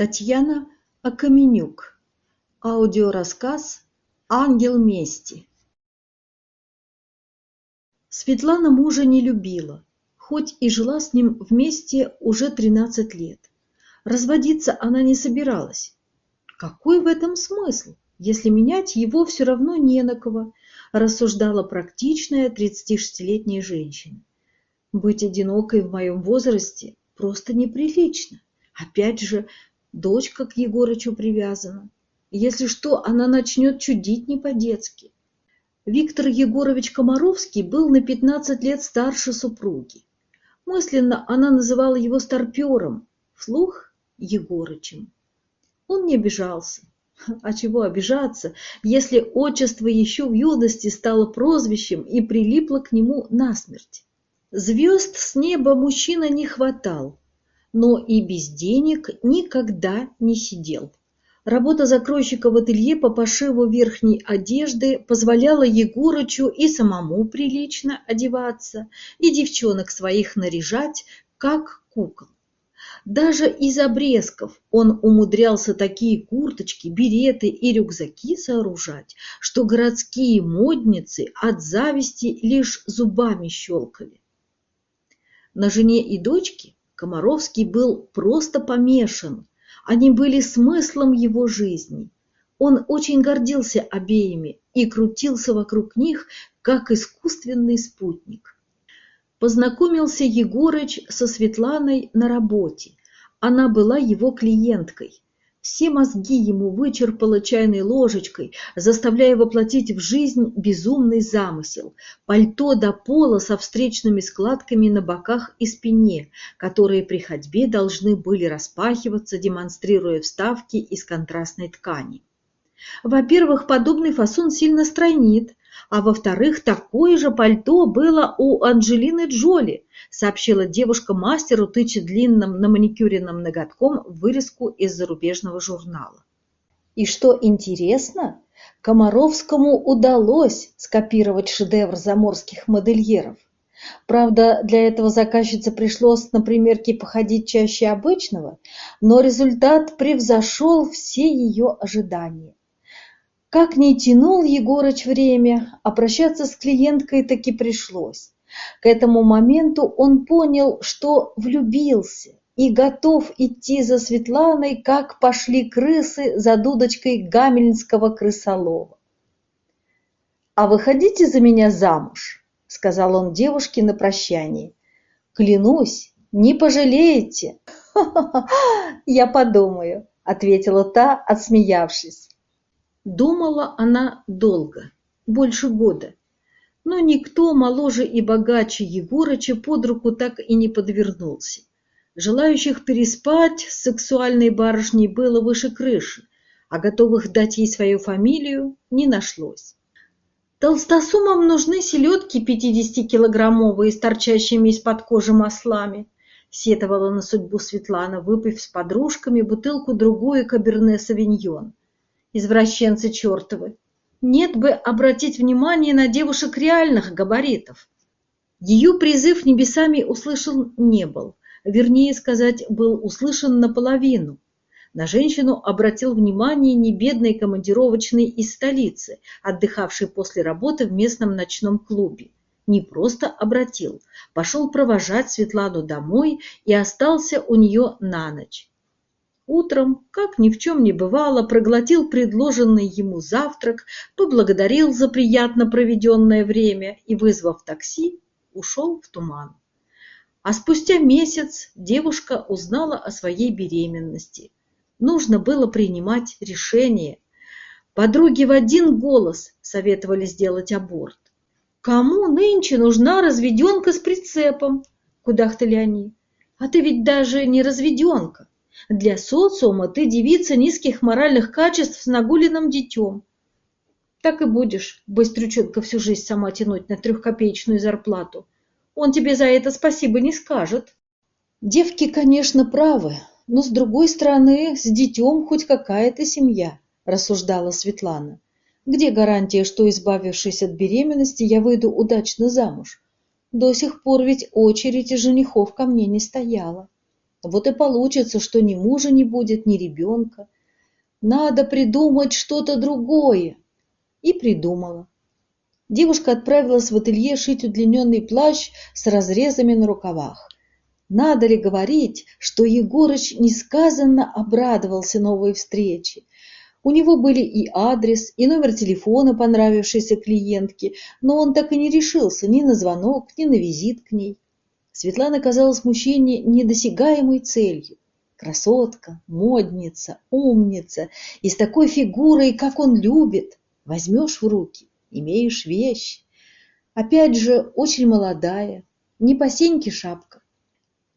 Татьяна Окаменюк. Аудиорассказ «Ангел мести». Светлана мужа не любила, хоть и жила с ним вместе уже 13 лет. Разводиться она не собиралась. Какой в этом смысл, если менять его все равно не на кого, рассуждала практичная 36-летняя женщина. Быть одинокой в моем возрасте просто неприлично. Опять же, дочка к Егорычу привязана. Если что, она начнет чудить не по-детски. Виктор Егорович Комаровский был на 15 лет старше супруги. Мысленно она называла его старпером, вслух – Егорычем. Он не обижался. А чего обижаться, если отчество еще в юности стало прозвищем и прилипло к нему насмерть? Звезд с неба мужчина не хватал, но и без денег никогда не сидел. Работа закройщика в ателье по пошиву верхней одежды позволяла Егорычу и самому прилично одеваться, и девчонок своих наряжать, как кукол. Даже из обрезков он умудрялся такие курточки, береты и рюкзаки сооружать, что городские модницы от зависти лишь зубами щелкали. На жене и дочке Комаровский был просто помешан. Они были смыслом его жизни. Он очень гордился обеими и крутился вокруг них, как искусственный спутник. Познакомился Егорыч со Светланой на работе. Она была его клиенткой. Все мозги ему вычерпала чайной ложечкой, заставляя воплотить в жизнь безумный замысел. Пальто до пола со встречными складками на боках и спине, которые при ходьбе должны были распахиваться, демонстрируя вставки из контрастной ткани. Во-первых, подобный фасон сильно стройнит, а во-вторых, такое же пальто было у Анджелины Джоли, сообщила девушка мастеру, тыча длинным на маникюренным ноготком вырезку из зарубежного журнала. И что интересно, Комаровскому удалось скопировать шедевр заморских модельеров. Правда, для этого заказчице пришлось на примерке походить чаще обычного, но результат превзошел все ее ожидания. Как ни тянул Егорыч время, обращаться с клиенткой таки пришлось. К этому моменту он понял, что влюбился и готов идти за Светланой, как пошли крысы за дудочкой гамельнского крысолова. «А вы хотите за меня замуж?» — сказал он девушке на прощании. «Клянусь, не пожалеете!» «Я подумаю», — ответила та, отсмеявшись. Думала она долго, больше года, но никто моложе и богаче Егорыча под руку так и не подвернулся. Желающих переспать с сексуальной барышней было выше крыши, а готовых дать ей свою фамилию не нашлось. Толстосумам нужны селедки 50-килограммовые с торчащими из-под кожи маслами, сетовала на судьбу Светлана, выпив с подружками бутылку-другую каберне-савиньон извращенцы чертовы. Нет бы обратить внимание на девушек реальных габаритов. Ее призыв небесами услышан не был, вернее сказать, был услышан наполовину. На женщину обратил внимание не бедный командировочный из столицы, отдыхавший после работы в местном ночном клубе. Не просто обратил, пошел провожать Светлану домой и остался у нее на ночь. Утром, как ни в чем не бывало, проглотил предложенный ему завтрак, поблагодарил за приятно проведенное время и, вызвав такси, ушел в туман. А спустя месяц девушка узнала о своей беременности. Нужно было принимать решение. Подруги в один голос советовали сделать аборт. «Кому нынче нужна разведенка с прицепом?» – кудахтали они. «А ты ведь даже не разведенка. Для социума ты девица низких моральных качеств с нагуленным детем. Так и будешь, быстрюченко, всю жизнь сама тянуть на трехкопеечную зарплату. Он тебе за это спасибо не скажет. Девки, конечно, правы, но с другой стороны, с детем хоть какая-то семья, рассуждала Светлана. Где гарантия, что, избавившись от беременности, я выйду удачно замуж? До сих пор ведь очередь женихов ко мне не стояла. Вот и получится, что ни мужа не будет, ни ребенка. Надо придумать что-то другое. И придумала. Девушка отправилась в ателье шить удлиненный плащ с разрезами на рукавах. Надо ли говорить, что Егорыч несказанно обрадовался новой встрече? У него были и адрес, и номер телефона понравившейся клиентки, но он так и не решился ни на звонок, ни на визит к ней. Светлана казалась мужчине недосягаемой целью. Красотка, модница, умница и с такой фигурой, как он любит. Возьмешь в руки, имеешь вещь. Опять же, очень молодая, не по сеньке шапка.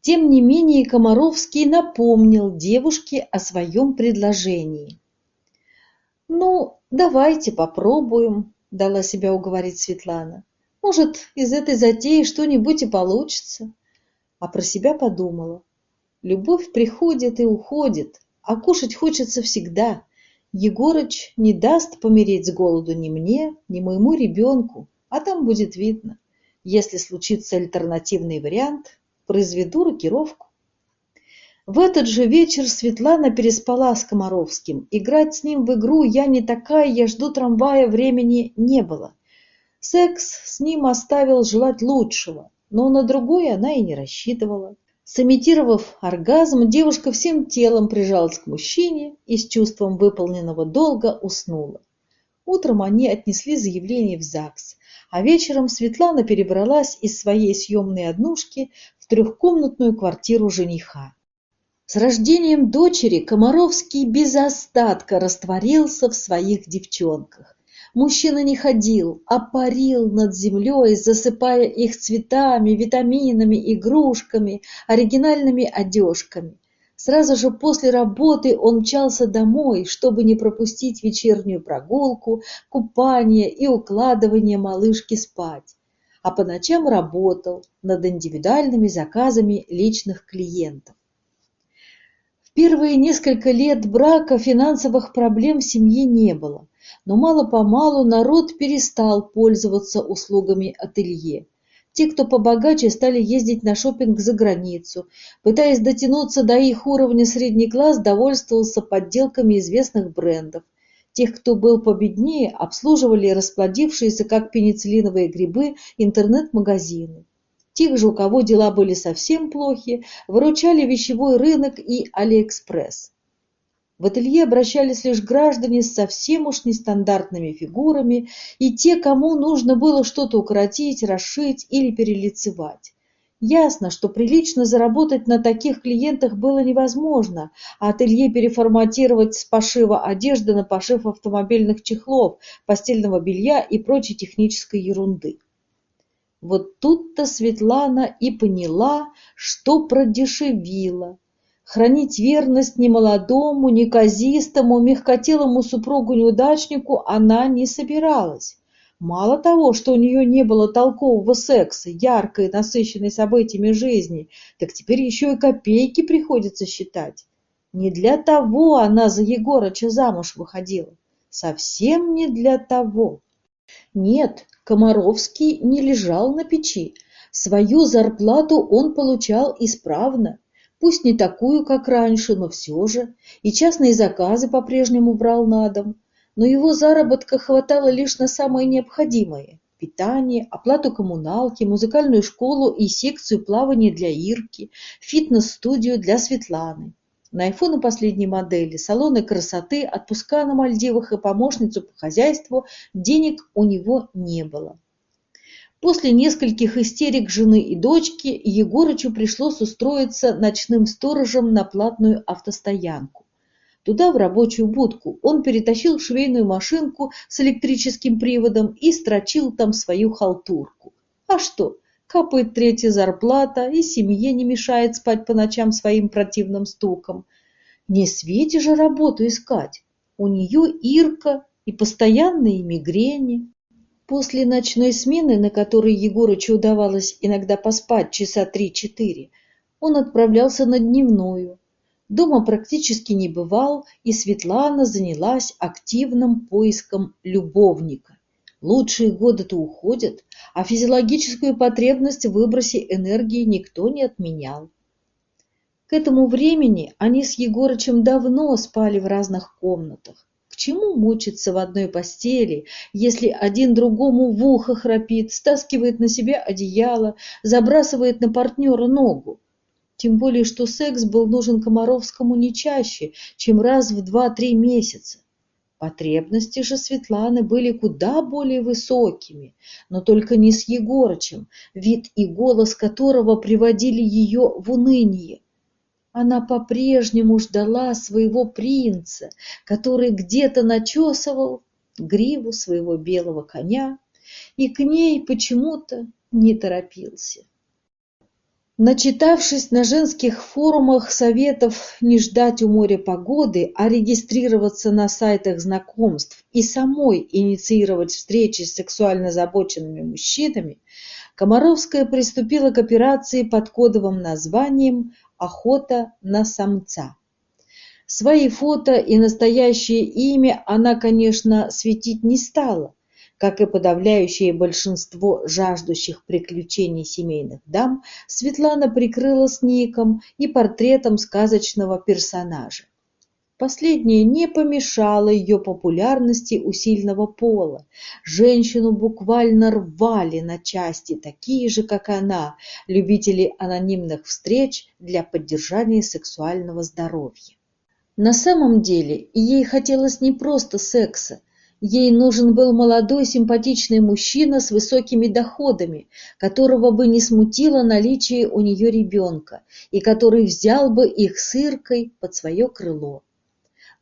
Тем не менее Комаровский напомнил девушке о своем предложении. «Ну, давайте попробуем», — дала себя уговорить Светлана. «Может, из этой затеи что-нибудь и получится». А про себя подумала. Любовь приходит и уходит, а кушать хочется всегда. Егорыч не даст помереть с голоду ни мне, ни моему ребенку, а там будет видно. Если случится альтернативный вариант, произведу рокировку. В этот же вечер Светлана переспала с Комаровским. Играть с ним в игру «Я не такая, я жду трамвая» времени не было. Секс с ним оставил желать лучшего, но на другое она и не рассчитывала. Сымитировав оргазм, девушка всем телом прижалась к мужчине и с чувством выполненного долга уснула. Утром они отнесли заявление в ЗАГС, а вечером Светлана перебралась из своей съемной однушки в трехкомнатную квартиру жениха. С рождением дочери Комаровский без остатка растворился в своих девчонках. Мужчина не ходил, а парил над землей, засыпая их цветами, витаминами, игрушками, оригинальными одежками. Сразу же после работы он мчался домой, чтобы не пропустить вечернюю прогулку, купание и укладывание малышки спать а по ночам работал над индивидуальными заказами личных клиентов. Первые несколько лет брака финансовых проблем в семье не было, но мало-помалу народ перестал пользоваться услугами ателье. Те, кто побогаче, стали ездить на шопинг за границу. Пытаясь дотянуться до их уровня, средний класс довольствовался подделками известных брендов. Тех, кто был победнее, обслуживали расплодившиеся, как пенициллиновые грибы, интернет-магазины. Тех же, у кого дела были совсем плохи, выручали вещевой рынок и Алиэкспресс. В ателье обращались лишь граждане с совсем уж нестандартными фигурами и те, кому нужно было что-то укоротить, расшить или перелицевать. Ясно, что прилично заработать на таких клиентах было невозможно, а ателье переформатировать с пошива одежды на пошив автомобильных чехлов, постельного белья и прочей технической ерунды. Вот тут-то Светлана и поняла, что продешевила. Хранить верность ни молодому, ни казистому, мягкотелому супругу-неудачнику она не собиралась. Мало того, что у нее не было толкового секса, яркой, насыщенной событиями жизни, так теперь еще и копейки приходится считать. Не для того она за Егорыча замуж выходила. Совсем не для того. Нет, Комаровский не лежал на печи. Свою зарплату он получал исправно. Пусть не такую, как раньше, но все же. И частные заказы по-прежнему брал на дом но его заработка хватало лишь на самое необходимое – питание, оплату коммуналки, музыкальную школу и секцию плавания для Ирки, фитнес-студию для Светланы. На айфоны последней модели, салоны красоты, отпуска на Мальдивах и помощницу по хозяйству денег у него не было. После нескольких истерик жены и дочки Егорычу пришлось устроиться ночным сторожем на платную автостоянку. Туда, в рабочую будку, он перетащил швейную машинку с электрическим приводом и строчил там свою халтурку. А что, капает третья зарплата, и семье не мешает спать по ночам своим противным стуком. Не Свете же работу искать. У нее Ирка и постоянные мигрени. После ночной смены, на которой Егорычу удавалось иногда поспать часа три-четыре, он отправлялся на дневную, дома практически не бывал, и Светлана занялась активным поиском любовника. Лучшие годы-то уходят, а физиологическую потребность в выбросе энергии никто не отменял. К этому времени они с Егорычем давно спали в разных комнатах. К чему мучиться в одной постели, если один другому в ухо храпит, стаскивает на себя одеяло, забрасывает на партнера ногу? Тем более, что секс был нужен Комаровскому не чаще, чем раз в два-три месяца. Потребности же Светланы были куда более высокими, но только не с Егорычем, вид и голос которого приводили ее в уныние. Она по-прежнему ждала своего принца, который где-то начесывал гриву своего белого коня и к ней почему-то не торопился. Начитавшись на женских форумах советов не ждать у моря погоды, а регистрироваться на сайтах знакомств и самой инициировать встречи с сексуально озабоченными мужчинами, Комаровская приступила к операции под кодовым названием охота на самца. Свои фото и настоящее имя она, конечно, светить не стала, как и подавляющее большинство жаждущих приключений семейных дам, Светлана прикрылась ником и портретом сказочного персонажа. Последнее не помешало ее популярности у сильного пола. Женщину буквально рвали на части, такие же, как она, любители анонимных встреч для поддержания сексуального здоровья. На самом деле ей хотелось не просто секса, Ей нужен был молодой симпатичный мужчина с высокими доходами, которого бы не смутило наличие у нее ребенка и который взял бы их с Иркой под свое крыло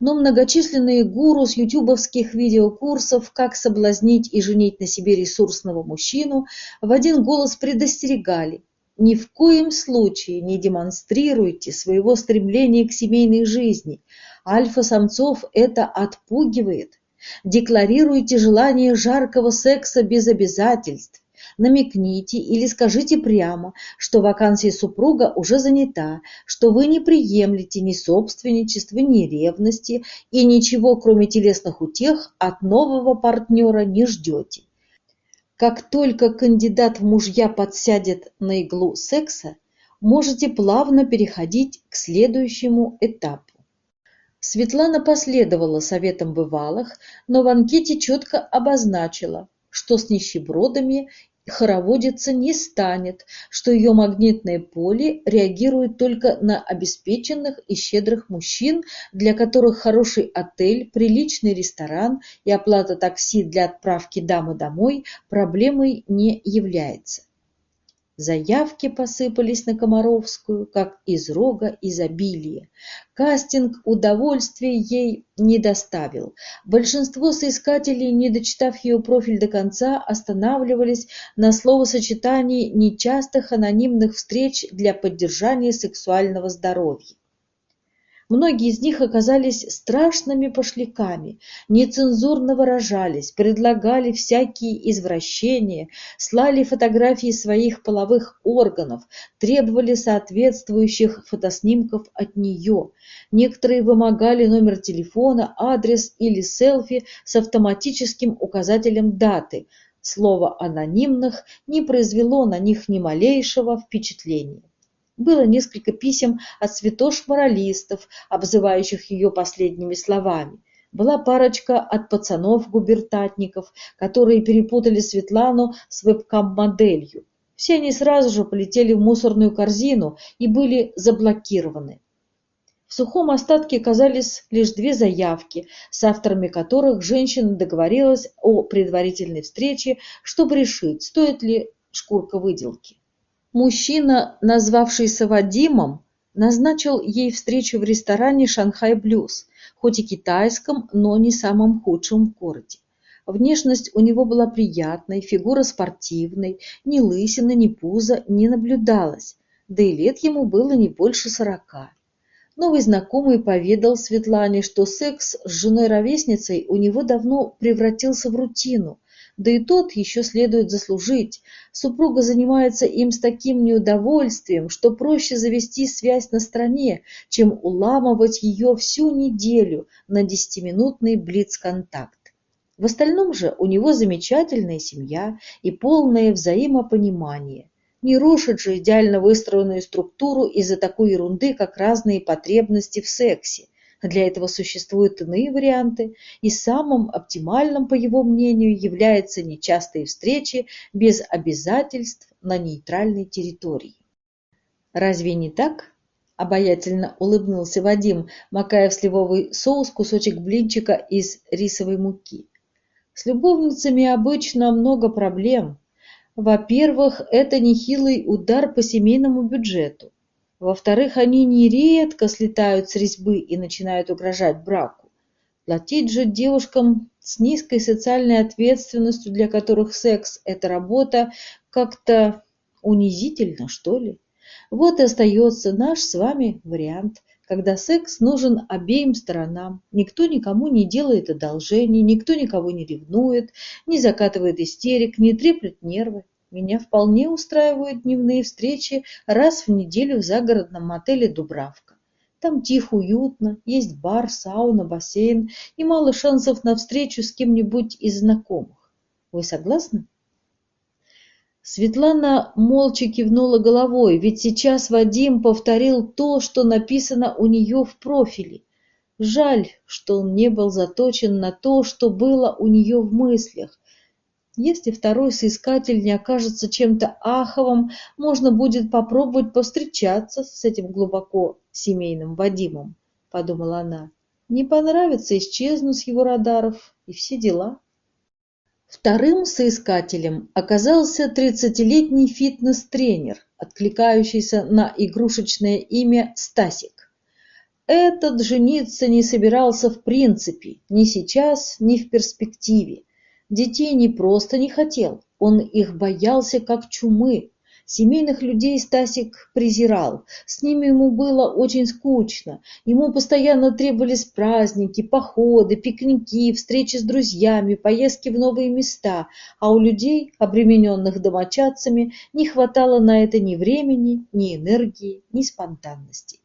но многочисленные гуру с ютубовских видеокурсов «Как соблазнить и женить на себе ресурсного мужчину» в один голос предостерегали ни в коем случае не демонстрируйте своего стремления к семейной жизни. Альфа-самцов это отпугивает. Декларируйте желание жаркого секса без обязательств намекните или скажите прямо, что вакансия супруга уже занята, что вы не приемлете ни собственничества, ни ревности и ничего, кроме телесных утех, от нового партнера не ждете. Как только кандидат в мужья подсядет на иглу секса, можете плавно переходить к следующему этапу. Светлана последовала советам бывалых, но в анкете четко обозначила, что с нищебродами хороводиться не станет, что ее магнитное поле реагирует только на обеспеченных и щедрых мужчин, для которых хороший отель, приличный ресторан и оплата такси для отправки дамы домой проблемой не является. Заявки посыпались на Комаровскую, как из рога изобилия. Кастинг удовольствия ей не доставил. Большинство соискателей, не дочитав ее профиль до конца, останавливались на словосочетании нечастых анонимных встреч для поддержания сексуального здоровья. Многие из них оказались страшными пошляками, нецензурно выражались, предлагали всякие извращения, слали фотографии своих половых органов, требовали соответствующих фотоснимков от нее. Некоторые вымогали номер телефона, адрес или селфи с автоматическим указателем даты. Слово «анонимных» не произвело на них ни малейшего впечатления. Было несколько писем от святош-моралистов, обзывающих ее последними словами. Была парочка от пацанов-губертатников, которые перепутали Светлану с вебкам-моделью. Все они сразу же полетели в мусорную корзину и были заблокированы. В сухом остатке оказались лишь две заявки, с авторами которых женщина договорилась о предварительной встрече, чтобы решить, стоит ли шкурка выделки. Мужчина, назвавшийся Вадимом, назначил ей встречу в ресторане «Шанхай Блюз», хоть и китайском, но не самом худшем в городе. Внешность у него была приятной, фигура спортивной, ни лысины, ни пуза не наблюдалось, да и лет ему было не больше сорока. Новый знакомый поведал Светлане, что секс с женой-ровесницей у него давно превратился в рутину, да и тот еще следует заслужить. Супруга занимается им с таким неудовольствием, что проще завести связь на стороне, чем уламывать ее всю неделю на десятиминутный блиц-контакт. В остальном же у него замечательная семья и полное взаимопонимание. Не рушит же идеально выстроенную структуру из-за такой ерунды, как разные потребности в сексе. Для этого существуют иные варианты, и самым оптимальным, по его мнению, являются нечастые встречи без обязательств на нейтральной территории. Разве не так? Обаятельно улыбнулся Вадим, макая в сливовый соус кусочек блинчика из рисовой муки. С любовницами обычно много проблем. Во-первых, это нехилый удар по семейному бюджету. Во-вторых, они нередко слетают с резьбы и начинают угрожать браку. Платить же девушкам с низкой социальной ответственностью, для которых секс – это работа, как-то унизительно, что ли. Вот и остается наш с вами вариант, когда секс нужен обеим сторонам. Никто никому не делает одолжений, никто никого не ревнует, не закатывает истерик, не треплет нервы. Меня вполне устраивают дневные встречи раз в неделю в загородном мотеле «Дубравка». Там тихо, уютно, есть бар, сауна, бассейн и мало шансов на встречу с кем-нибудь из знакомых. Вы согласны? Светлана молча кивнула головой, ведь сейчас Вадим повторил то, что написано у нее в профиле. Жаль, что он не был заточен на то, что было у нее в мыслях. Если второй соискатель не окажется чем-то аховым, можно будет попробовать повстречаться с этим глубоко семейным Вадимом, подумала она. Не понравится, исчезну с его радаров и все дела. Вторым соискателем оказался тридцатилетний фитнес-тренер, откликающийся на игрушечное имя Стасик. Этот жениться не собирался в принципе, ни сейчас, ни в перспективе. Детей не просто не хотел, он их боялся как чумы, Семейных людей Стасик презирал, с ними ему было очень скучно, ему постоянно требовались праздники, походы, пикники, встречи с друзьями, поездки в новые места, а у людей, обремененных домочадцами, не хватало на это ни времени, ни энергии, ни спонтанности.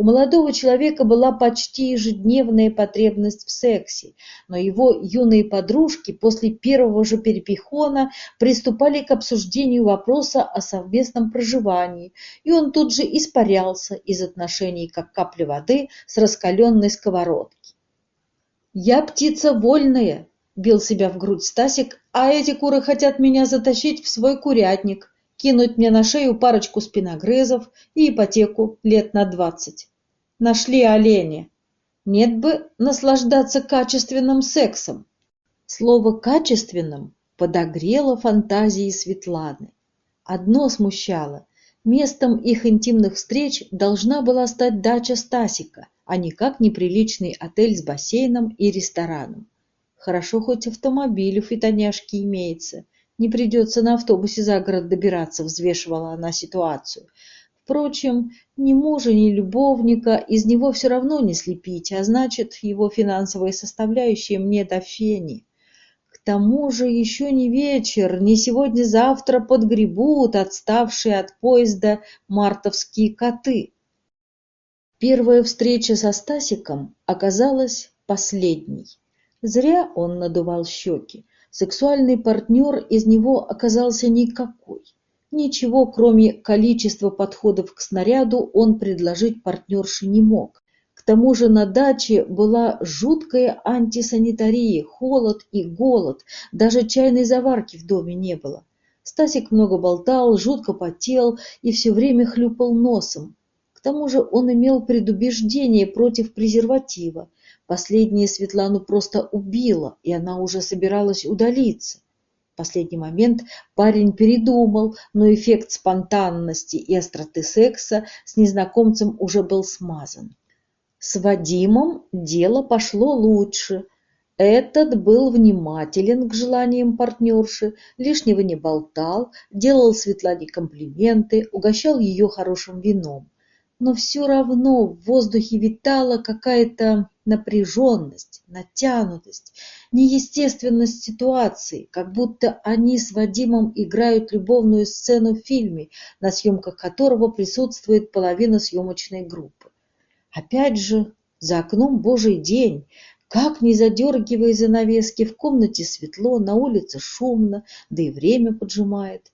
У молодого человека была почти ежедневная потребность в сексе, но его юные подружки после первого же перепихона приступали к обсуждению вопроса о совместном проживании, и он тут же испарялся из отношений, как капля воды с раскаленной сковородки. «Я птица вольная!» – бил себя в грудь Стасик, «а эти куры хотят меня затащить в свой курятник, кинуть мне на шею парочку спиногрызов и ипотеку лет на двадцать. Нашли оленя. Нет бы наслаждаться качественным сексом. Слово «качественным» подогрело фантазии Светланы. Одно смущало. Местом их интимных встреч должна была стать дача Стасика, а никак неприличный отель с бассейном и рестораном. Хорошо, хоть автомобиль у фитоняшки имеется. Не придется на автобусе за город добираться, взвешивала она ситуацию. Впрочем, ни мужа, ни любовника из него все равно не слепить, а значит, его финансовые составляющие мне до фени. К тому же еще не вечер, не сегодня-завтра подгребут отставшие от поезда мартовские коты. Первая встреча со Стасиком оказалась последней. Зря он надувал щеки. Сексуальный партнер из него оказался никакой. Ничего, кроме количества подходов к снаряду, он предложить партнерше не мог. К тому же на даче была жуткая антисанитария, холод и голод, даже чайной заварки в доме не было. Стасик много болтал, жутко потел и все время хлюпал носом. К тому же он имел предубеждение против презерватива. Последнее Светлану просто убило, и она уже собиралась удалиться последний момент парень передумал, но эффект спонтанности и остроты секса с незнакомцем уже был смазан. С Вадимом дело пошло лучше. Этот был внимателен к желаниям партнерши, лишнего не болтал, делал Светлане комплименты, угощал ее хорошим вином. Но все равно в воздухе витала какая-то напряженность, натянутость, неестественность ситуации, как будто они с Вадимом играют любовную сцену в фильме, на съемках которого присутствует половина съемочной группы. Опять же, за окном божий день, как не задергивая занавески, в комнате светло, на улице шумно, да и время поджимает.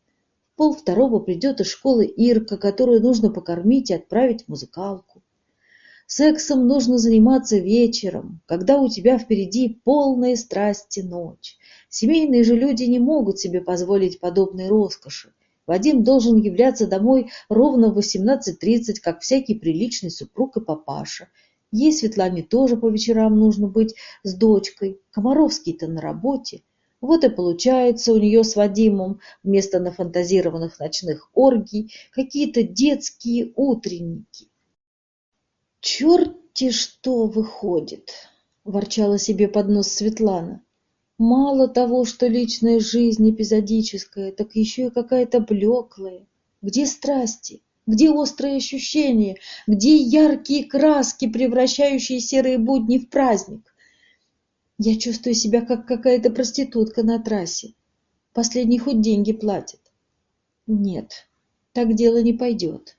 Пол второго придет из школы Ирка, которую нужно покормить и отправить в музыкалку. Сексом нужно заниматься вечером, когда у тебя впереди полная страсти ночь. Семейные же люди не могут себе позволить подобной роскоши. Вадим должен являться домой ровно в 18.30, как всякий приличный супруг и папаша. Ей, Светлане, тоже по вечерам нужно быть с дочкой. Комаровский-то на работе. Вот и получается у нее с Вадимом вместо нафантазированных ночных оргий какие-то детские утренники. «Черти что выходит!» – ворчала себе под нос Светлана. «Мало того, что личная жизнь эпизодическая, так еще и какая-то блеклая. Где страсти? Где острые ощущения? Где яркие краски, превращающие серые будни в праздник? Я чувствую себя как какая-то проститутка на трассе. Последний хоть деньги платит. Нет, так дело не пойдет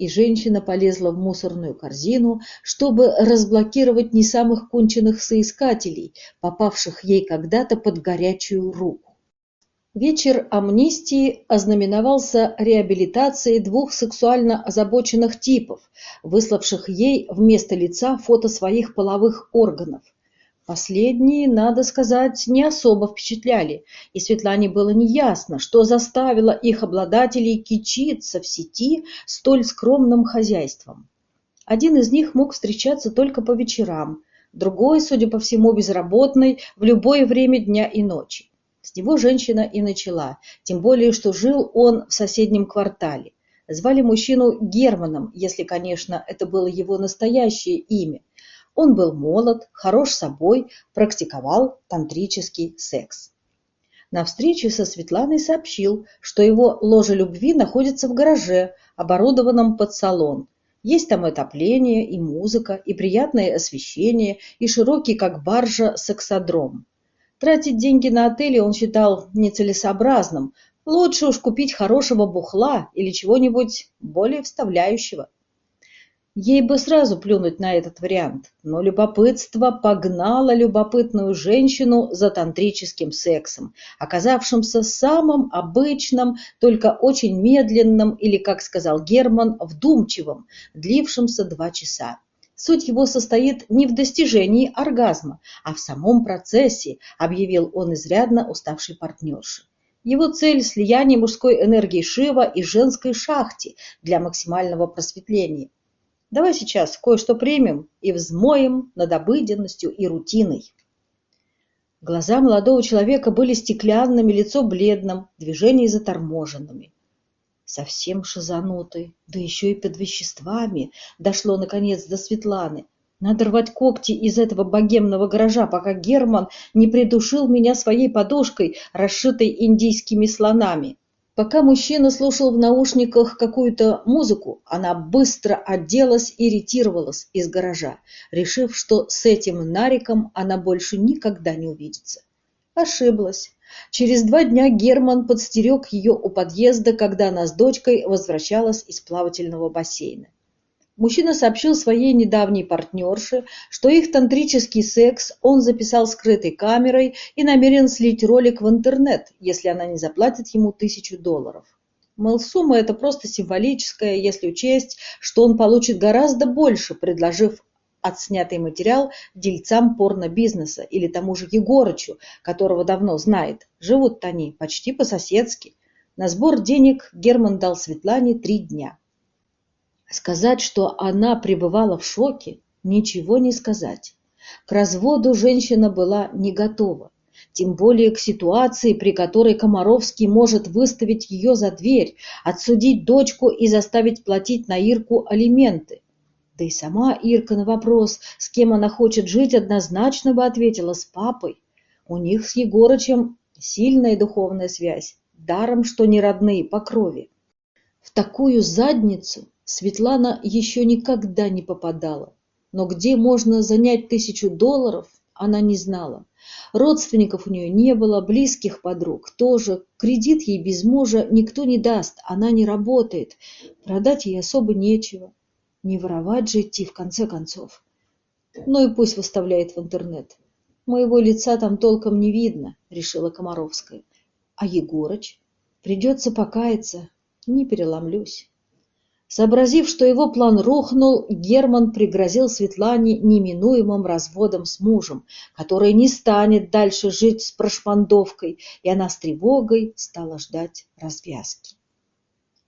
и женщина полезла в мусорную корзину, чтобы разблокировать не самых конченных соискателей, попавших ей когда-то под горячую руку. Вечер амнистии ознаменовался реабилитацией двух сексуально озабоченных типов, выславших ей вместо лица фото своих половых органов – Последние, надо сказать, не особо впечатляли, и Светлане было неясно, что заставило их обладателей кичиться в сети столь скромным хозяйством. Один из них мог встречаться только по вечерам, другой, судя по всему, безработный в любое время дня и ночи. С него женщина и начала, тем более, что жил он в соседнем квартале. Звали мужчину Германом, если, конечно, это было его настоящее имя, он был молод, хорош собой, практиковал тантрический секс. На встрече со Светланой сообщил, что его ложе любви находится в гараже, оборудованном под салон. Есть там отопление, и музыка, и приятное освещение, и широкий, как баржа, сексодром. Тратить деньги на отели он считал нецелесообразным. Лучше уж купить хорошего бухла или чего-нибудь более вставляющего. Ей бы сразу плюнуть на этот вариант, но любопытство погнало любопытную женщину за тантрическим сексом, оказавшимся самым обычным, только очень медленным или, как сказал Герман, вдумчивым, длившимся два часа. Суть его состоит не в достижении оргазма, а в самом процессе, объявил он изрядно уставший партнерши. Его цель – слияние мужской энергии Шива и женской шахти для максимального просветления. Давай сейчас кое-что примем и взмоем над обыденностью и рутиной. Глаза молодого человека были стеклянными, лицо бледным, движения заторможенными. Совсем шизанутый, да еще и под веществами, дошло наконец до Светланы. Надо рвать когти из этого богемного гаража, пока Герман не придушил меня своей подушкой, расшитой индийскими слонами. Пока мужчина слушал в наушниках какую-то музыку, она быстро оделась и ретировалась из гаража, решив, что с этим Нариком она больше никогда не увидится. Ошиблась. Через два дня Герман подстерег ее у подъезда, когда она с дочкой возвращалась из плавательного бассейна. Мужчина сообщил своей недавней партнерше, что их тантрический секс он записал скрытой камерой и намерен слить ролик в интернет, если она не заплатит ему тысячу долларов. Мол, сумма это просто символическая, если учесть, что он получит гораздо больше, предложив отснятый материал дельцам порно-бизнеса или тому же Егорычу, которого давно знает. Живут они почти по-соседски. На сбор денег Герман дал Светлане три дня. Сказать, что она пребывала в шоке, ничего не сказать. К разводу женщина была не готова, тем более к ситуации, при которой Комаровский может выставить ее за дверь, отсудить дочку и заставить платить на Ирку алименты. Да и сама Ирка на вопрос, с кем она хочет жить, однозначно бы ответила с папой. У них с Егорычем сильная духовная связь, даром, что не родные по крови. В такую задницу Светлана еще никогда не попадала, но где можно занять тысячу долларов, она не знала. Родственников у нее не было, близких подруг тоже. Кредит ей без мужа никто не даст, она не работает. Продать ей особо нечего. Не воровать же идти, в конце концов. Ну и пусть выставляет в интернет. Моего лица там толком не видно, решила Комаровская. А Егорыч? Придется покаяться, не переломлюсь. Сообразив, что его план рухнул, Герман пригрозил Светлане неминуемым разводом с мужем, который не станет дальше жить с прошмандовкой, и она с тревогой стала ждать развязки.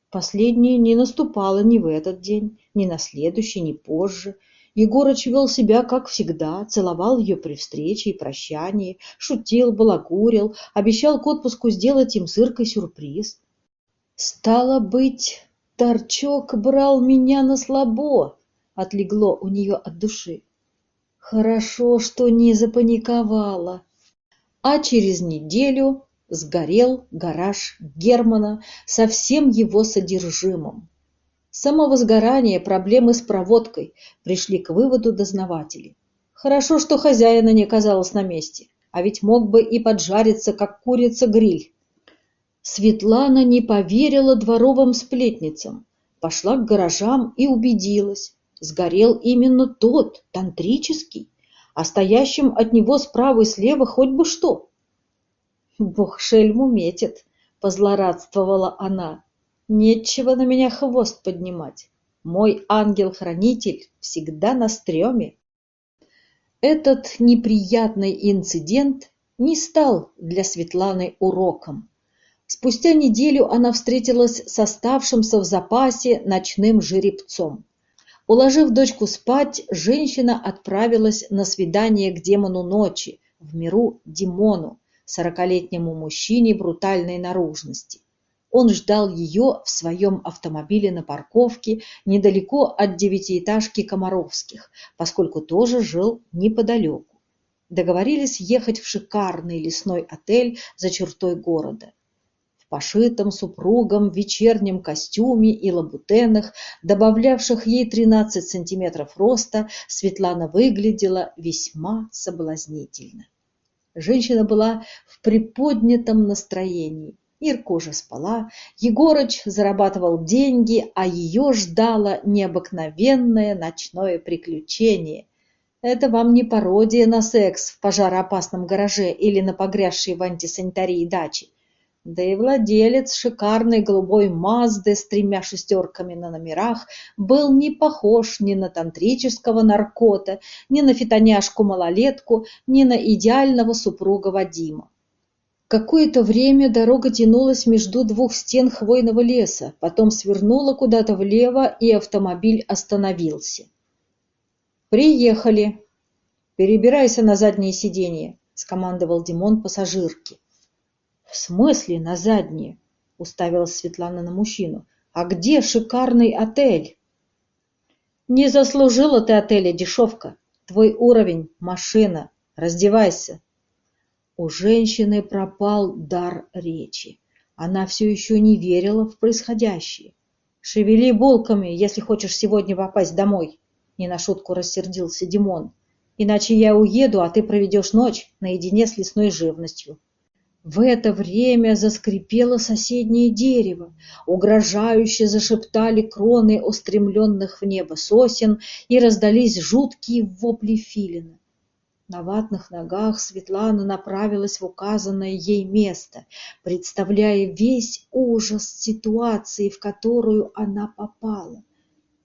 Последнее не наступало ни в этот день, ни на следующий, ни позже. Егорыч вел себя, как всегда, целовал ее при встрече и прощании, шутил, балагурил, обещал к отпуску сделать им с Иркой сюрприз. Стало быть, торчок брал меня на слабо, отлегло у нее от души. Хорошо, что не запаниковала. А через неделю сгорел гараж Германа со всем его содержимым. Самого сгорания проблемы с проводкой пришли к выводу дознаватели. Хорошо, что хозяина не оказалось на месте, а ведь мог бы и поджариться, как курица-гриль. Светлана не поверила дворовым сплетницам, пошла к гаражам и убедилась, сгорел именно тот, тантрический, а стоящим от него справа и слева хоть бы что. Бог шельму метит, позлорадствовала она. Нечего на меня хвост поднимать. Мой ангел-хранитель всегда на стреме. Этот неприятный инцидент не стал для Светланы уроком. Спустя неделю она встретилась с оставшимся в запасе ночным жеребцом. Уложив дочку спать, женщина отправилась на свидание к демону ночи, в миру Димону, сорокалетнему мужчине брутальной наружности. Он ждал ее в своем автомобиле на парковке недалеко от девятиэтажки Комаровских, поскольку тоже жил неподалеку. Договорились ехать в шикарный лесной отель за чертой города. В пошитом супругом вечернем костюме и лабутенах, добавлявших ей 13 сантиметров роста, Светлана выглядела весьма соблазнительно. Женщина была в приподнятом настроении. Ирка уже спала, Егорыч зарабатывал деньги, а ее ждало необыкновенное ночное приключение. Это вам не пародия на секс в пожароопасном гараже или на погрязшей в антисанитарии даче. Да и владелец шикарной голубой Мазды с тремя шестерками на номерах был не похож ни на тантрического наркота, ни на фитоняшку-малолетку, ни на идеального супруга Вадима. Какое-то время дорога тянулась между двух стен хвойного леса, потом свернула куда-то влево, и автомобиль остановился. «Приехали!» «Перебирайся на заднее сиденье», — скомандовал Димон пассажирке. «В смысле на заднее?» — уставилась Светлана на мужчину. «А где шикарный отель?» «Не заслужила ты отеля, дешевка. Твой уровень — машина. Раздевайся». У женщины пропал дар речи. Она все еще не верила в происходящее. «Шевели булками, если хочешь сегодня попасть домой», — не на шутку рассердился Димон. «Иначе я уеду, а ты проведешь ночь наедине с лесной живностью». В это время заскрипело соседнее дерево, угрожающе зашептали кроны устремленных в небо сосен и раздались жуткие вопли филина. На ватных ногах Светлана направилась в указанное ей место, представляя весь ужас ситуации, в которую она попала.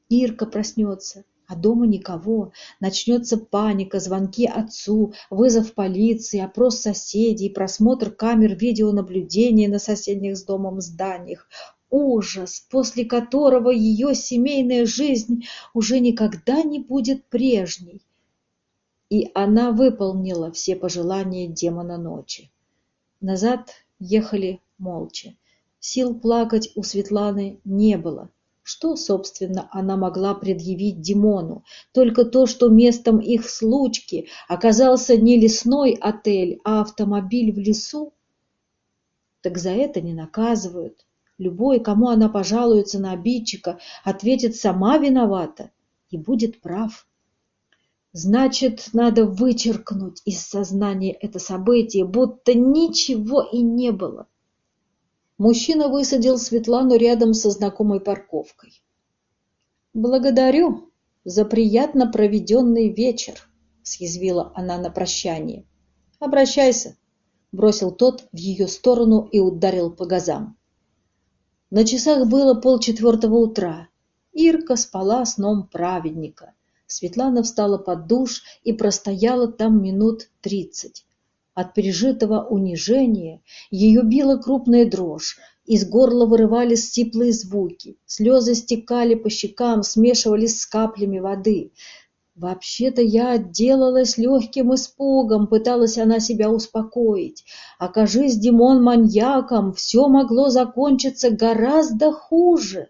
Ирка проснется, а дома никого. Начнется паника, звонки отцу, вызов полиции, опрос соседей, просмотр камер видеонаблюдения на соседних с домом зданиях. Ужас, после которого ее семейная жизнь уже никогда не будет прежней. И она выполнила все пожелания демона ночи. Назад ехали молча. Сил плакать у Светланы не было. Что, собственно, она могла предъявить Димону? Только то, что местом их случки оказался не лесной отель, а автомобиль в лесу? Так за это не наказывают. Любой, кому она пожалуется на обидчика, ответит «сама виновата» и будет прав. Значит, надо вычеркнуть из сознания это событие, будто ничего и не было. Мужчина высадил Светлану рядом со знакомой парковкой. «Благодарю за приятно проведенный вечер», — съязвила она на прощание. «Обращайся», — бросил тот в ее сторону и ударил по газам. На часах было полчетвертого утра. Ирка спала сном праведника. Светлана встала под душ и простояла там минут тридцать. От пережитого унижения ее била крупная дрожь, из горла вырывались сиплые звуки, слезы стекали по щекам, смешивались с каплями воды. Вообще-то я отделалась легким испугом, пыталась она себя успокоить. Окажись Димон маньяком, все могло закончиться гораздо хуже.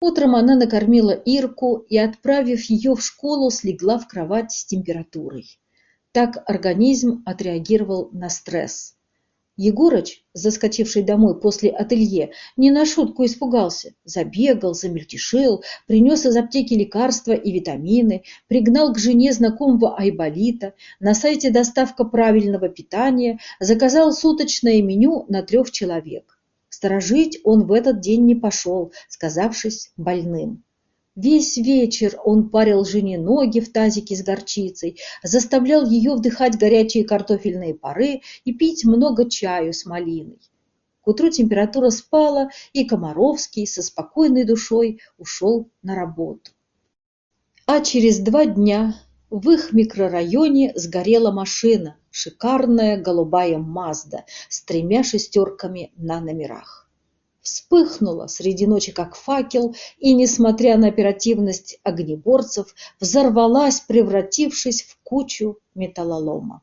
Утром она накормила Ирку и, отправив ее в школу, слегла в кровать с температурой. Так организм отреагировал на стресс. Егорыч, заскочивший домой после ателье, не на шутку испугался. Забегал, замельтешил, принес из аптеки лекарства и витамины, пригнал к жене знакомого Айболита, на сайте доставка правильного питания, заказал суточное меню на трех человек. Сторожить он в этот день не пошел, сказавшись больным. Весь вечер он парил жене ноги в тазике с горчицей, заставлял ее вдыхать горячие картофельные пары и пить много чаю с малиной. К утру температура спала, и Комаровский со спокойной душой ушел на работу. А через два дня в их микрорайоне сгорела машина, шикарная голубая Мазда с тремя шестерками на номерах вспыхнула среди ночи как факел и, несмотря на оперативность огнеборцев, взорвалась, превратившись в кучу металлолома.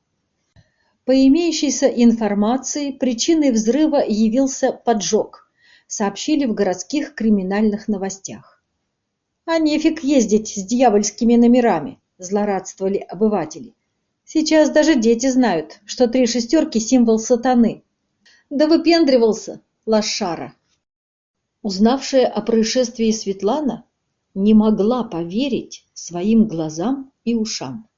По имеющейся информации, причиной взрыва явился поджог, сообщили в городских криминальных новостях. «А нефиг ездить с дьявольскими номерами», – злорадствовали обыватели. «Сейчас даже дети знают, что три шестерки – символ сатаны». Да выпендривался лошара. Узнавшая о происшествии Светлана не могла поверить своим глазам и ушам.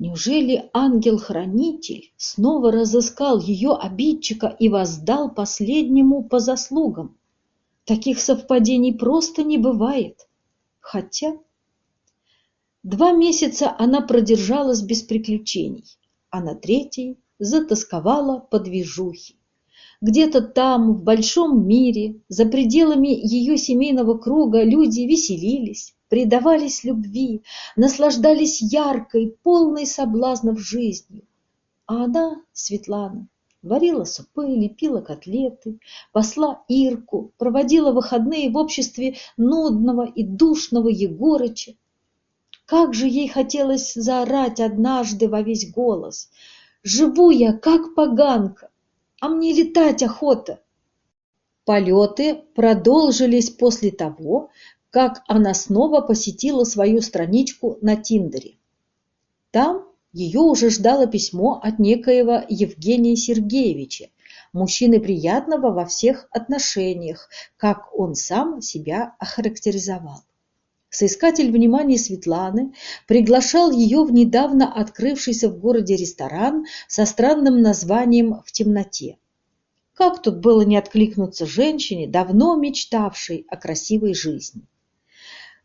Неужели ангел-хранитель снова разыскал ее обидчика и воздал последнему по заслугам? Таких совпадений просто не бывает. Хотя... Два месяца она продержалась без приключений, а на третий затасковала по движухе. Где-то там, в большом мире, за пределами ее семейного круга, люди веселились, предавались любви, наслаждались яркой, полной соблазнов жизнью. А она, Светлана, варила супы, лепила котлеты, посла Ирку, проводила выходные в обществе нудного и душного Егорыча. Как же ей хотелось заорать однажды во весь голос. «Живу я, как поганка, а мне летать охота. Полеты продолжились после того, как она снова посетила свою страничку на Тиндере. Там ее уже ждало письмо от некоего Евгения Сергеевича, мужчины приятного во всех отношениях, как он сам себя охарактеризовал. Соискатель внимания Светланы приглашал ее в недавно открывшийся в городе ресторан со странным названием «В темноте». Как тут было не откликнуться женщине, давно мечтавшей о красивой жизни?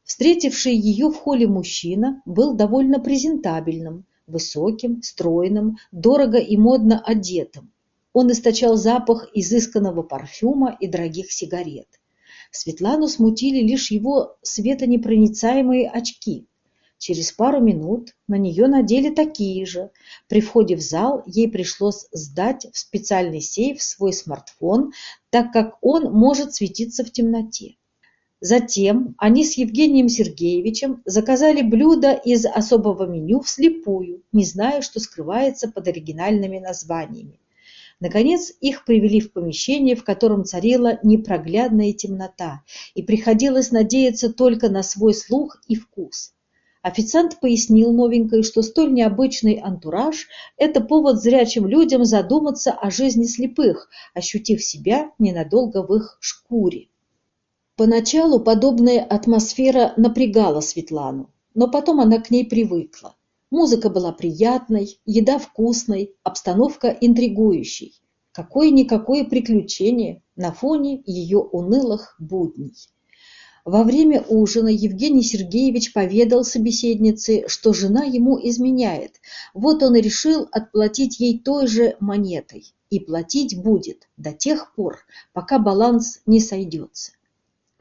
Встретивший ее в холле мужчина был довольно презентабельным, высоким, стройным, дорого и модно одетым. Он источал запах изысканного парфюма и дорогих сигарет. Светлану смутили лишь его светонепроницаемые очки. Через пару минут на нее надели такие же. При входе в зал ей пришлось сдать в специальный сейф свой смартфон, так как он может светиться в темноте. Затем они с Евгением Сергеевичем заказали блюдо из особого меню вслепую, не зная, что скрывается под оригинальными названиями. Наконец их привели в помещение, в котором царила непроглядная темнота, и приходилось надеяться только на свой слух и вкус. Официант пояснил новенькой, что столь необычный антураж – это повод зрячим людям задуматься о жизни слепых, ощутив себя ненадолго в их шкуре. Поначалу подобная атмосфера напрягала Светлану, но потом она к ней привыкла. Музыка была приятной, еда вкусной, обстановка интригующей. Какое-никакое приключение на фоне ее унылых будней. Во время ужина Евгений Сергеевич поведал собеседнице, что жена ему изменяет. Вот он и решил отплатить ей той же монетой. и платить будет до тех пор, пока баланс не сойдется.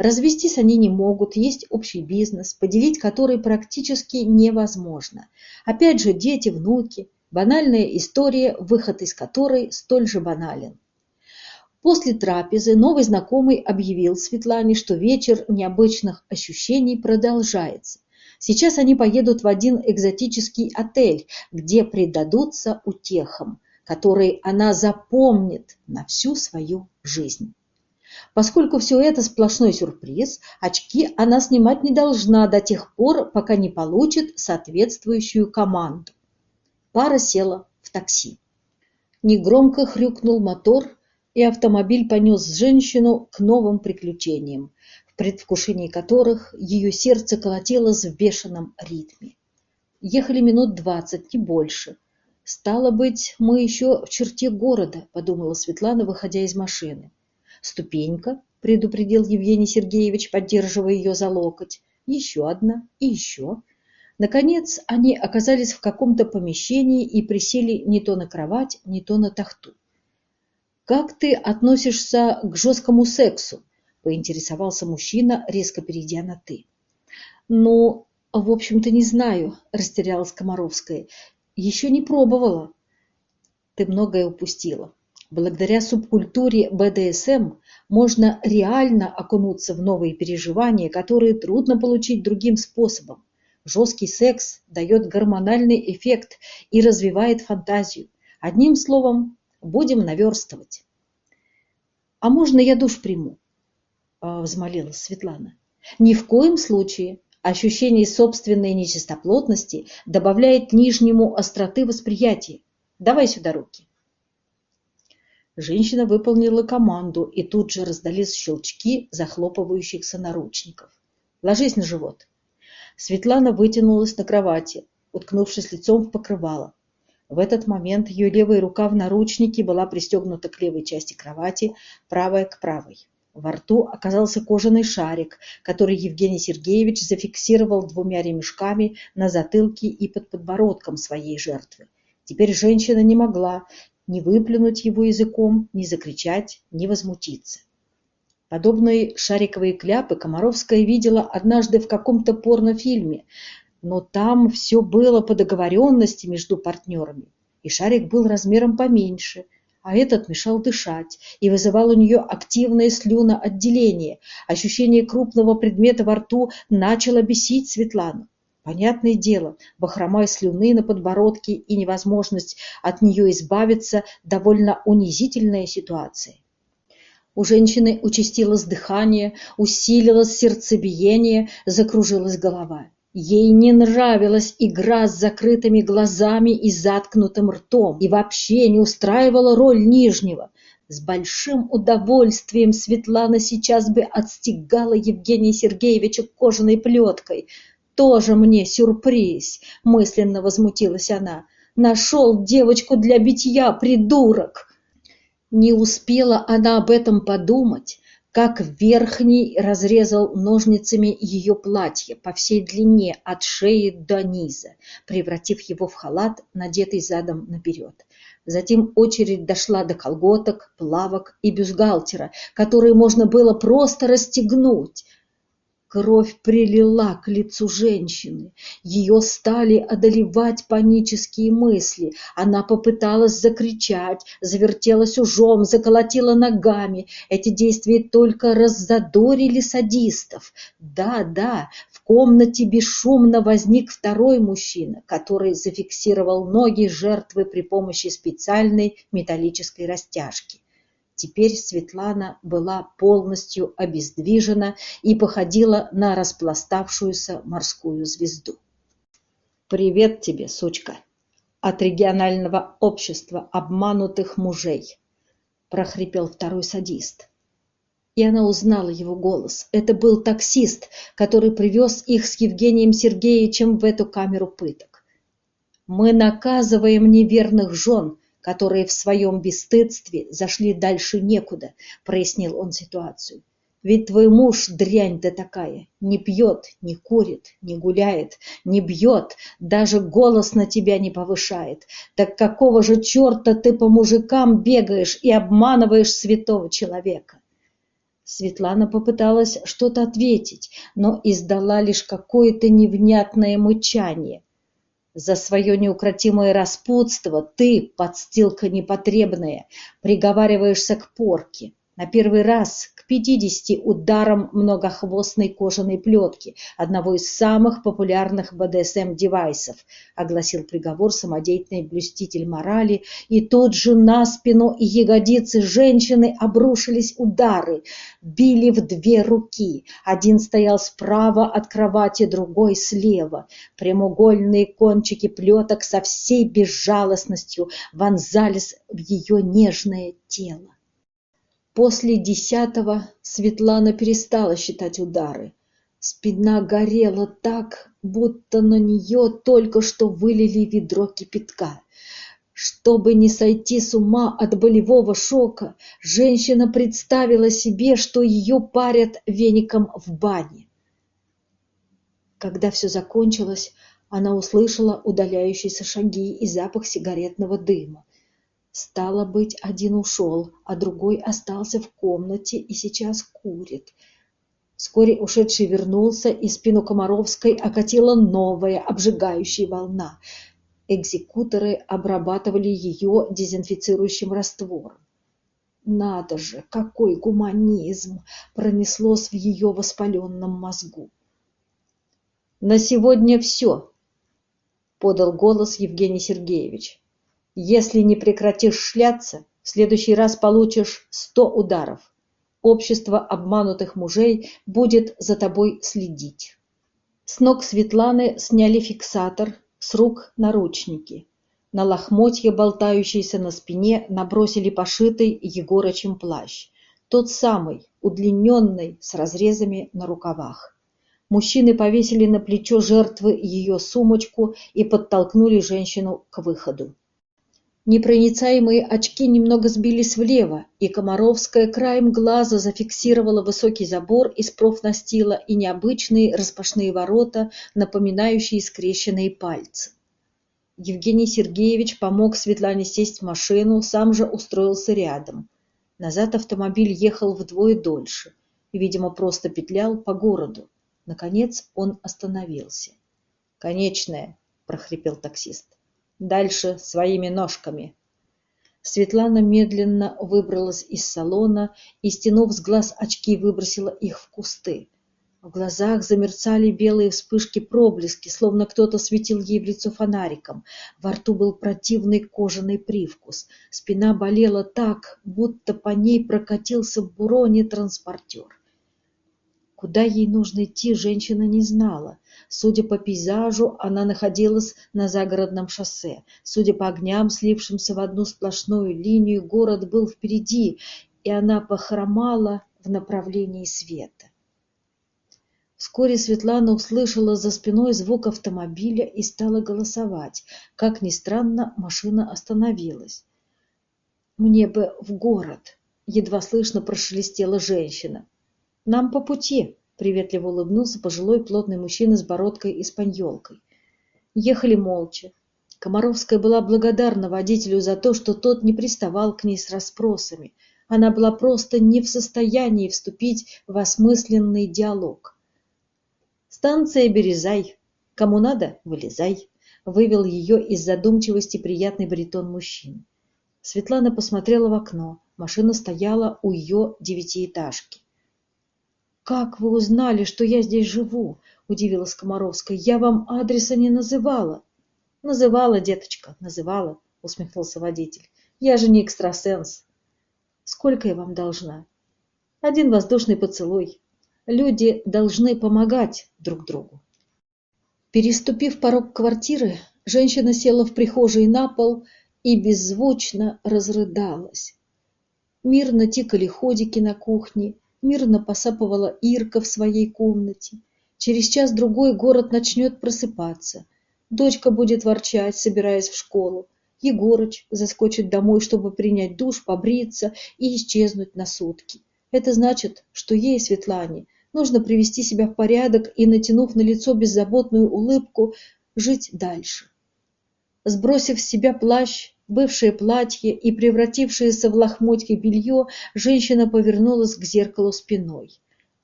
Развестись они не могут, есть общий бизнес, поделить который практически невозможно. Опять же, дети, внуки, банальная история, выход из которой столь же банален. После трапезы новый знакомый объявил Светлане, что вечер необычных ощущений продолжается. Сейчас они поедут в один экзотический отель, где предадутся утехам, которые она запомнит на всю свою жизнь. Поскольку все это сплошной сюрприз, очки она снимать не должна до тех пор, пока не получит соответствующую команду. Пара села в такси. Негромко хрюкнул мотор, и автомобиль понес женщину к новым приключениям, в предвкушении которых ее сердце колотилось в бешеном ритме. Ехали минут двадцать, не больше. «Стало быть, мы еще в черте города», — подумала Светлана, выходя из машины. «Ступенька», — предупредил Евгений Сергеевич, поддерживая ее за локоть. «Еще одна и еще». Наконец они оказались в каком-то помещении и присели не то на кровать, не то на тахту. «Как ты относишься к жесткому сексу?» — поинтересовался мужчина, резко перейдя на «ты». «Ну, в общем-то, не знаю», — растерялась Комаровская. «Еще не пробовала». «Ты многое упустила. Благодаря субкультуре БДСМ можно реально окунуться в новые переживания, которые трудно получить другим способом. Жесткий секс дает гормональный эффект и развивает фантазию. Одним словом, будем наверстывать. «А можно я душ приму?» – взмолилась Светлана. «Ни в коем случае. Ощущение собственной нечистоплотности добавляет нижнему остроты восприятия. Давай сюда руки». Женщина выполнила команду, и тут же раздались щелчки захлопывающихся наручников. «Ложись на живот». Светлана вытянулась на кровати, уткнувшись лицом в покрывало. В этот момент ее левая рука в наручнике была пристегнута к левой части кровати, правая к правой. Во рту оказался кожаный шарик, который Евгений Сергеевич зафиксировал двумя ремешками на затылке и под подбородком своей жертвы. Теперь женщина не могла ни выплюнуть его языком, ни закричать, ни возмутиться. Подобные шариковые кляпы Комаровская видела однажды в каком-то порнофильме, но там все было по договоренности между партнерами, и шарик был размером поменьше, а этот мешал дышать и вызывал у нее активное слюноотделение. Ощущение крупного предмета во рту начало бесить Светлану. Понятное дело, бахрома слюны на подбородке и невозможность от нее избавиться – довольно унизительная ситуация. У женщины участилось дыхание, усилилось сердцебиение, закружилась голова. Ей не нравилась игра с закрытыми глазами и заткнутым ртом, и вообще не устраивала роль нижнего. С большим удовольствием Светлана сейчас бы отстегала Евгения Сергеевича кожаной плеткой – тоже мне сюрприз мысленно возмутилась она нашел девочку для битья придурок не успела она об этом подумать как верхний разрезал ножницами ее платье по всей длине от шеи до низа, превратив его в халат, надетый задом наперед. Затем очередь дошла до колготок, плавок и бюстгальтера, которые можно было просто расстегнуть. Кровь прилила к лицу женщины. Ее стали одолевать панические мысли. Она попыталась закричать, завертелась ужом, заколотила ногами. Эти действия только раззадорили садистов. Да, да, в комнате бесшумно возник второй мужчина, который зафиксировал ноги жертвы при помощи специальной металлической растяжки. Теперь Светлана была полностью обездвижена и походила на распластавшуюся морскую звезду. «Привет тебе, сучка!» от регионального общества обманутых мужей, прохрипел второй садист. И она узнала его голос. Это был таксист, который привез их с Евгением Сергеевичем в эту камеру пыток. Мы наказываем неверных жен, которые в своем бесстыдстве зашли дальше некуда, прояснил он ситуацию. Ведь твой муж дрянь да такая, не пьет, не курит, не гуляет, не бьет, даже голос на тебя не повышает. Так какого же черта ты по мужикам бегаешь и обманываешь святого человека? Светлана попыталась что-то ответить, но издала лишь какое-то невнятное мычание. За свое неукротимое распутство ты, подстилка непотребная, приговариваешься к порке. На первый раз к 50 ударам многохвостной кожаной плетки, одного из самых популярных БДСМ-девайсов, огласил приговор самодеятельный блюститель морали, и тут же на спину и ягодицы женщины обрушились удары, били в две руки. Один стоял справа от кровати, другой слева. Прямоугольные кончики плеток со всей безжалостностью вонзались в ее нежное тело. После десятого Светлана перестала считать удары. Спина горела так, будто на нее только что вылили ведро кипятка. Чтобы не сойти с ума от болевого шока, женщина представила себе, что ее парят веником в бане. Когда все закончилось, она услышала удаляющиеся шаги и запах сигаретного дыма. Стало быть, один ушел, а другой остался в комнате и сейчас курит. Вскоре ушедший вернулся, и спину Комаровской окатила новая обжигающая волна. Экзекуторы обрабатывали ее дезинфицирующим раствором. Надо же, какой гуманизм пронеслось в ее воспаленном мозгу. «На сегодня все», — подал голос Евгений Сергеевич. Если не прекратишь шляться, в следующий раз получишь сто ударов. Общество обманутых мужей будет за тобой следить. С ног Светланы сняли фиксатор, с рук наручники. На лохмотья, болтающиеся на спине, набросили пошитый Егорычем плащ. Тот самый, удлиненный, с разрезами на рукавах. Мужчины повесили на плечо жертвы ее сумочку и подтолкнули женщину к выходу. Непроницаемые очки немного сбились влево, и Комаровская краем глаза зафиксировала высокий забор из профнастила и необычные распашные ворота, напоминающие скрещенные пальцы. Евгений Сергеевич помог Светлане сесть в машину, сам же устроился рядом. Назад автомобиль ехал вдвое дольше и, видимо, просто петлял по городу. Наконец он остановился. «Конечная!» – прохрипел таксист дальше своими ножками. Светлана медленно выбралась из салона и, стянув с глаз очки, выбросила их в кусты. В глазах замерцали белые вспышки проблески, словно кто-то светил ей в лицо фонариком. Во рту был противный кожаный привкус. Спина болела так, будто по ней прокатился в буроне транспортер. Куда ей нужно идти, женщина не знала. Судя по пейзажу, она находилась на загородном шоссе. Судя по огням, слившимся в одну сплошную линию, город был впереди, и она похромала в направлении света. Вскоре Светлана услышала за спиной звук автомобиля и стала голосовать. Как ни странно, машина остановилась. «Мне бы в город!» — едва слышно прошелестела женщина. «Нам по пути», — приветливо улыбнулся пожилой плотный мужчина с бородкой и спаньолкой. Ехали молча. Комаровская была благодарна водителю за то, что тот не приставал к ней с расспросами. Она была просто не в состоянии вступить в осмысленный диалог. «Станция Березай. Кому надо, вылезай», — вывел ее из задумчивости приятный баритон мужчин. Светлана посмотрела в окно. Машина стояла у ее девятиэтажки. «Как вы узнали, что я здесь живу?» – удивилась Комаровская. «Я вам адреса не называла». «Называла, деточка, называла», – усмехнулся водитель. «Я же не экстрасенс». «Сколько я вам должна?» «Один воздушный поцелуй. Люди должны помогать друг другу». Переступив порог квартиры, женщина села в прихожей на пол и беззвучно разрыдалась. Мирно тикали ходики на кухне, Мирно посапывала Ирка в своей комнате. Через час-другой город начнет просыпаться. Дочка будет ворчать, собираясь в школу. Егорыч заскочит домой, чтобы принять душ, побриться и исчезнуть на сутки. Это значит, что ей, Светлане, нужно привести себя в порядок и, натянув на лицо беззаботную улыбку, жить дальше. Сбросив с себя плащ, бывшее платье и превратившееся в лохмотье белье, женщина повернулась к зеркалу спиной.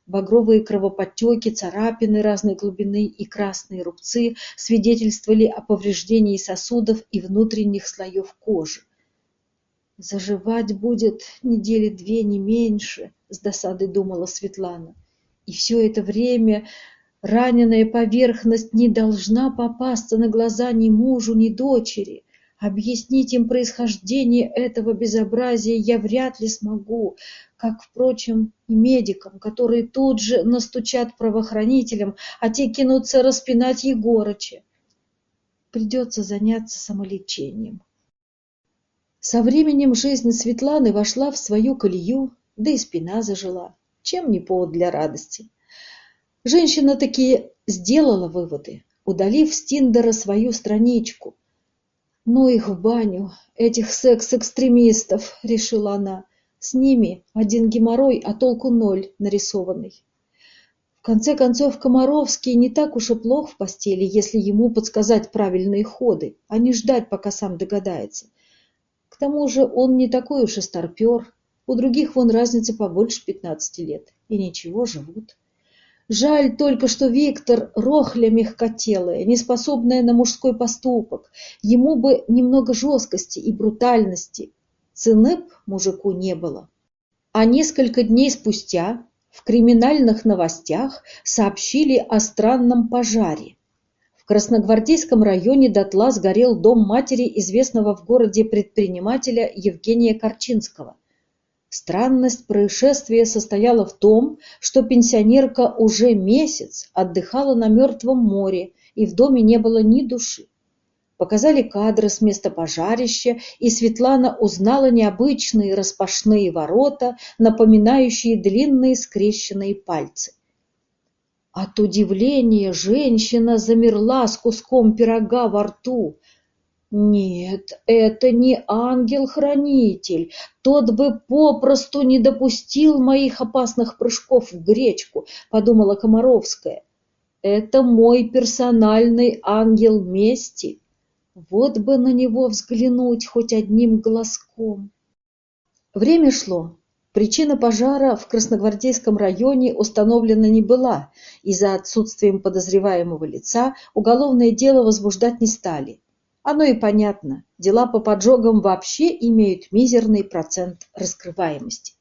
Багровые кровоподтеки, царапины разной глубины и красные рубцы свидетельствовали о повреждении сосудов и внутренних слоев кожи. «Заживать будет недели две, не меньше», — с досадой думала Светлана. «И все это время раненая поверхность не должна попасться на глаза ни мужу, ни дочери. Объяснить им происхождение этого безобразия я вряд ли смогу, как, впрочем, и медикам, которые тут же настучат правоохранителям, а те кинутся распинать Егорыча. Придется заняться самолечением. Со временем жизнь Светланы вошла в свою колею, да и спина зажила. Чем не повод для радости? Женщина таки сделала выводы, удалив с Тиндера свою страничку – «Ну их в баню, этих секс-экстремистов», — решила она. «С ними один геморрой, а толку ноль нарисованный». В конце концов, Комаровский не так уж и плох в постели, если ему подсказать правильные ходы, а не ждать, пока сам догадается. К тому же он не такой уж и старпер, у других вон разница побольше пятнадцати лет, и ничего, живут. Жаль только, что Виктор рохля мягкотелая, неспособная на мужской поступок. Ему бы немного жесткости и брутальности. Цены б мужику не было. А несколько дней спустя в криминальных новостях сообщили о странном пожаре. В Красногвардейском районе дотла сгорел дом матери известного в городе предпринимателя Евгения Корчинского – Странность происшествия состояла в том, что пенсионерка уже месяц отдыхала на Мертвом море, и в доме не было ни души. Показали кадры с места пожарища, и Светлана узнала необычные распашные ворота, напоминающие длинные скрещенные пальцы. От удивления женщина замерла с куском пирога во рту. Нет, это не ангел-хранитель. Тот бы попросту не допустил моих опасных прыжков в гречку, подумала Комаровская. Это мой персональный ангел мести. Вот бы на него взглянуть хоть одним глазком. Время шло. Причина пожара в Красногвардейском районе установлена не была, и за отсутствием подозреваемого лица уголовное дело возбуждать не стали. Оно и понятно, дела по поджогам вообще имеют мизерный процент раскрываемости.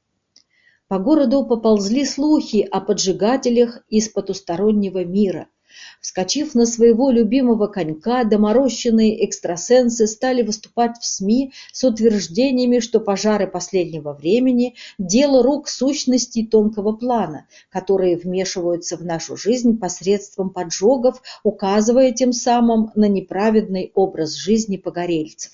По городу поползли слухи о поджигателях из потустороннего мира – Вскочив на своего любимого конька, доморощенные экстрасенсы стали выступать в СМИ с утверждениями, что пожары последнего времени – дело рук сущностей тонкого плана, которые вмешиваются в нашу жизнь посредством поджогов, указывая тем самым на неправедный образ жизни погорельцев.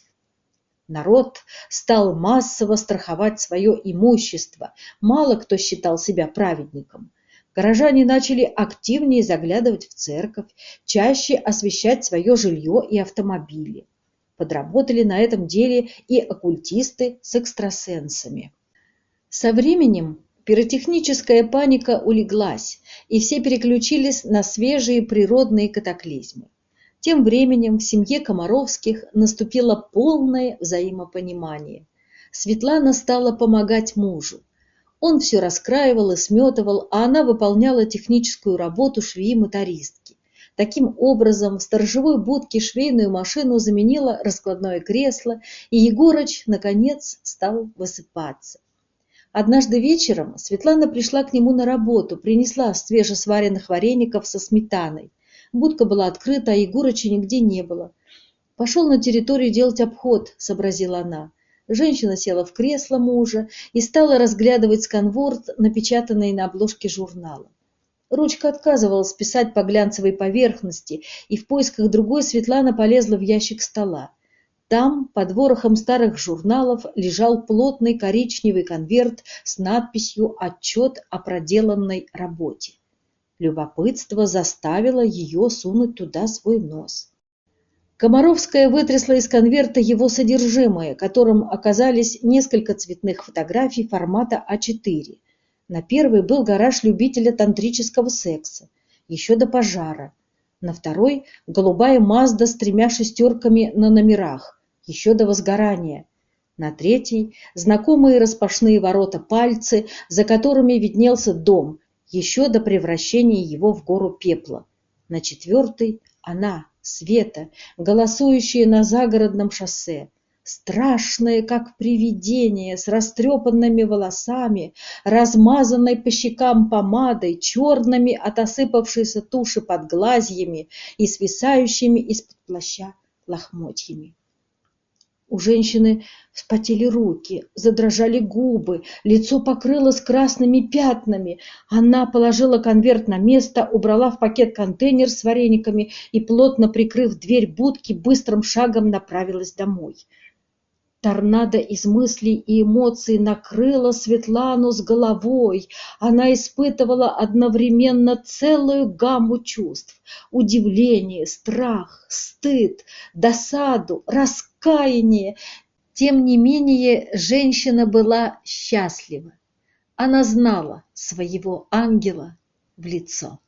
Народ стал массово страховать свое имущество, мало кто считал себя праведником. Горожане начали активнее заглядывать в церковь, чаще освещать свое жилье и автомобили. Подработали на этом деле и оккультисты с экстрасенсами. Со временем пиротехническая паника улеглась, и все переключились на свежие природные катаклизмы. Тем временем в семье Комаровских наступило полное взаимопонимание. Светлана стала помогать мужу. Он все раскраивал и сметывал, а она выполняла техническую работу швеи-мотористки. Таким образом, в сторожевой будке швейную машину заменило раскладное кресло, и Егорыч, наконец, стал высыпаться. Однажды вечером Светлана пришла к нему на работу, принесла свежесваренных вареников со сметаной. Будка была открыта, а Егорыча нигде не было. «Пошел на территорию делать обход», — сообразила она. Женщина села в кресло мужа и стала разглядывать сканворд, напечатанный на обложке журнала. Ручка отказывалась писать по глянцевой поверхности, и в поисках другой Светлана полезла в ящик стола. Там, под ворохом старых журналов, лежал плотный коричневый конверт с надписью «Отчет о проделанной работе». Любопытство заставило ее сунуть туда свой нос. Комаровская вытрясла из конверта его содержимое, которым оказались несколько цветных фотографий формата А4. На первой был гараж любителя тантрического секса, еще до пожара. На второй – голубая Мазда с тремя шестерками на номерах, еще до возгорания. На третий – знакомые распашные ворота пальцы, за которыми виднелся дом, еще до превращения его в гору пепла. На четвертый – она, Света, голосующая на загородном шоссе страшное, как привидение, с растрепанными волосами, размазанной по щекам помадой, черными от осыпавшейся туши под глазьями и свисающими из-под плаща лохмотьями. У женщины вспотели руки, задрожали губы, лицо покрылось красными пятнами. Она положила конверт на место, убрала в пакет контейнер с варениками и, плотно прикрыв дверь будки, быстрым шагом направилась домой. Торнадо из мыслей и эмоций накрыло Светлану с головой. Она испытывала одновременно целую гамму чувств. Удивление, страх, стыд, досаду, раскаяние. Тем не менее, женщина была счастлива. Она знала своего ангела в лицо.